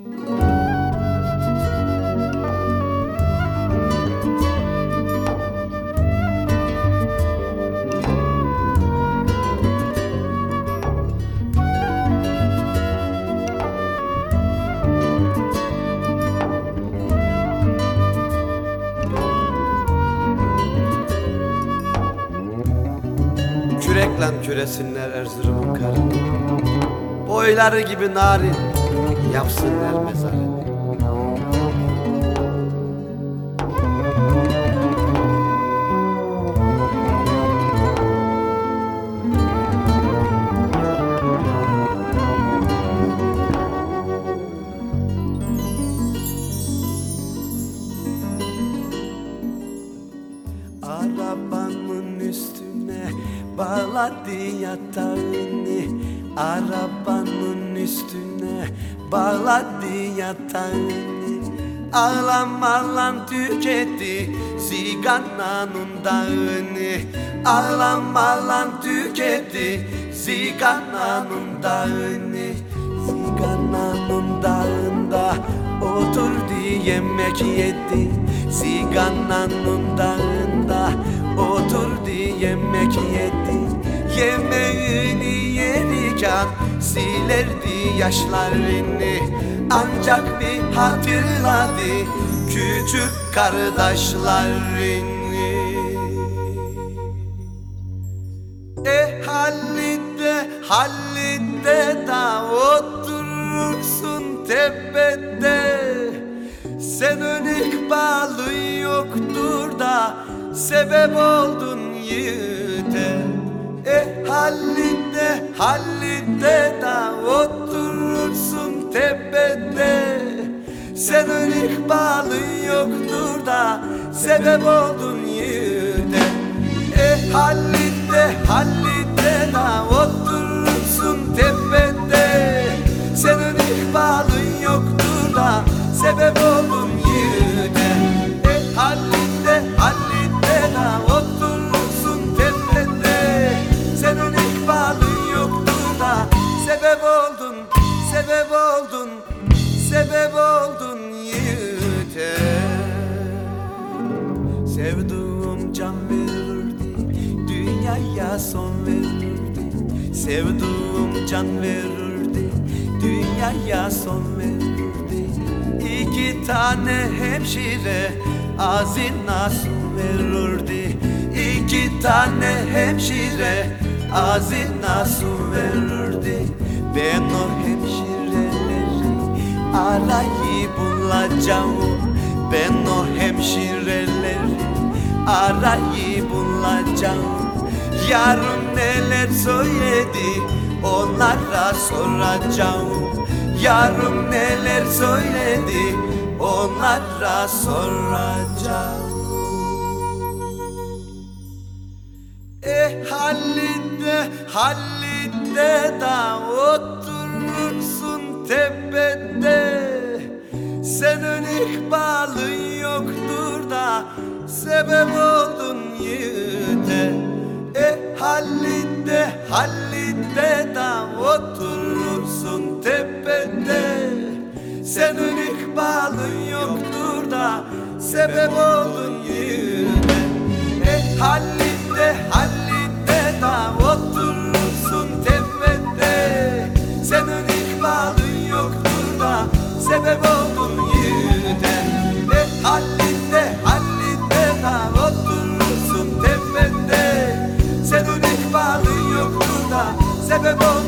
Kürekle küresinler Erzurum'un karını Boyları gibi narin yapsınlar mezarını Arabanın üstüne bağladı yatağını Arabanın üstüne bağladı yatağını. Ağlamalan tüketti sigaranın dağını. Ağlamalan tüketti sigaranın dağını. Sigaranın dağında oturdu yemek yedi. Sigananın dağında oturdu yemek yedi. Yemeğini silerdi yaşlarını. Ancak bir hatırladı küçük kardeşlerini? E hallide hallide da oturursun tepede. Senin ikbalın yoktur da sebep oldun yiğide E hallide hallide da oturursun tepede. Senin ikbalın yoktur da sebep oldun yiğide e hallide Sevduğum can verirdi Dünyaya son verirdi. Sevduğum can verirdi Dünyaya son verirdi. İki tane hemşire Ağzına su verirdi. İki tane hemşire Ağzına su verirdi. Ben o hemşireleri Arayıp bulacağım ben o hemşireleri arayıp bulacağım. Yarın neler söyledi onlara soracağım. Yarın neler söyledi onlara soracağım. E hallide hallide da oturursun Senin ikbalın yoktur da sebep oldun yiğide E hallide hallide da oturursun tepede. Senin ikbalın yoktur da sebep oldun yiğide sebep ol